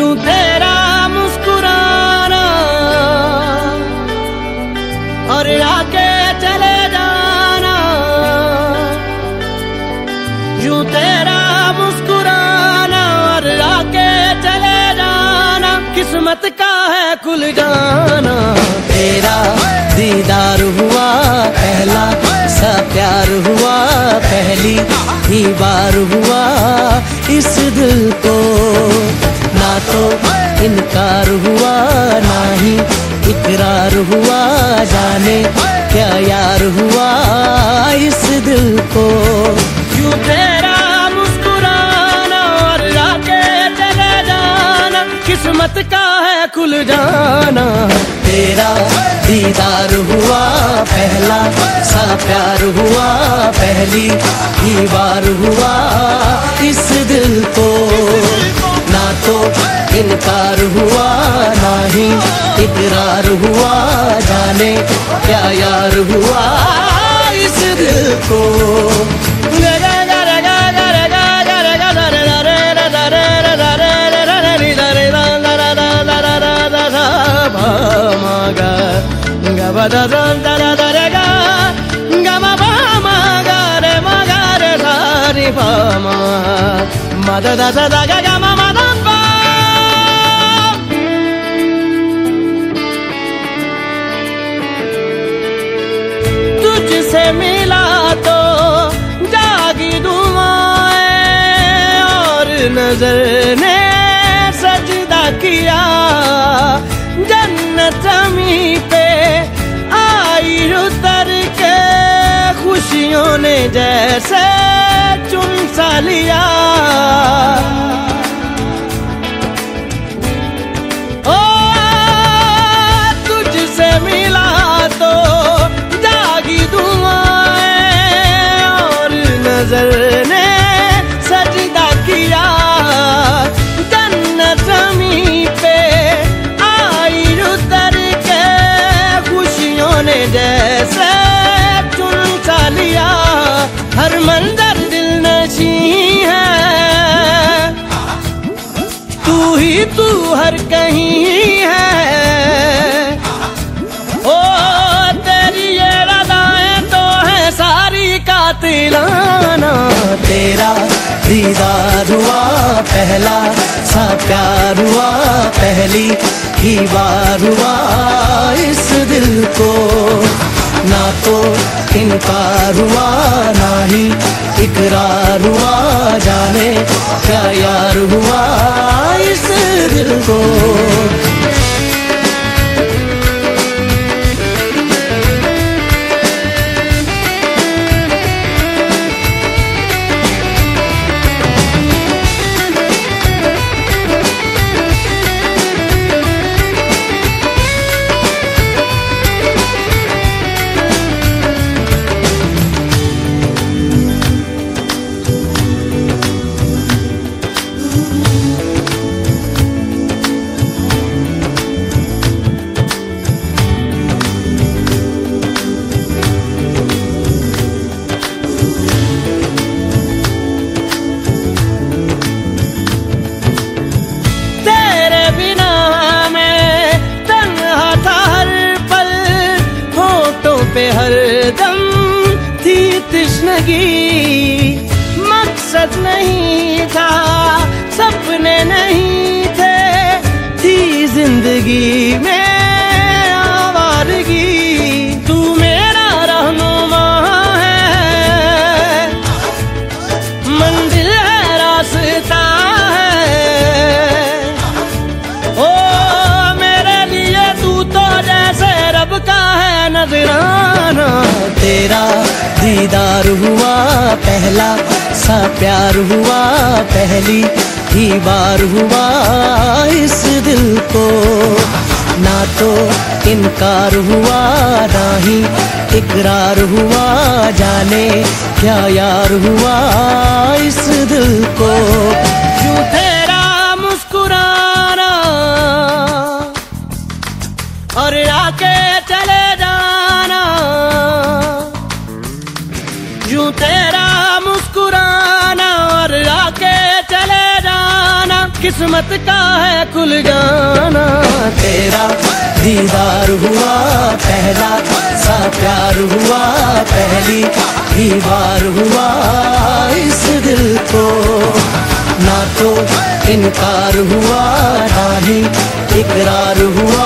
यूँ तेरा मुस्कुराना। और आके चले जाना। यूँ तेरा मुस्कुराना और आके चले जाना। किस्मत का है खुल जाना। तेरा दीदार हुआ, पहला सा प्यार हुआ, पहली ही बार हुआ इस दिल को। तो इनकार हुआ ना ही इकरार हुआ जाने क्या यार हुआ इस दिल को? क्यों तेरा मुस्कुराना और जाके चले जाना किस्मत का है खुल जाना। तेरा दीदार हुआ पहला सा प्यार हुआ पहली ही बार हुआ इस दिल को। इकरार हुआ जाने क्या यार हुआ इस दिल को da da da da da da ga ga ma ba ma ga re ma ga re sa ri pa ma ma da da da da ga ga ma नज़र ने सजदा किया। जन्नत जमी पे आई उतर के खुशियों ने जैसे चुन सा लिया। हर कहीं है। ओ, तेरी ये रदाएँ तो है सारी कातिलाना। तेरा दीदार हुआ पहला सा प्यार हुआ पहली, ही बार हुआ इस दिल को। ना तो इनकार हुआ, ना ही इकरार हुआ, जाने क्या यार हुआ। दिल को Krishna Gita दीदार हुआ पहला, सा प्यार हुआ पहली, ही बार हुआ इस दिल को। ना तो इनकार हुआ, ना ही इकरार हुआ, जाने क्या यार हुआ इस दिल को। क्यों तेरा मुस्कुराना? और आके चले जाना किस्मत का है खुल जाना। तेरा दीदार हुआ पहला सा प्यार हुआ पहली, दीवार हुआ इस दिल को। ना तो इनकार हुआ, ना ही इकरार हुआ।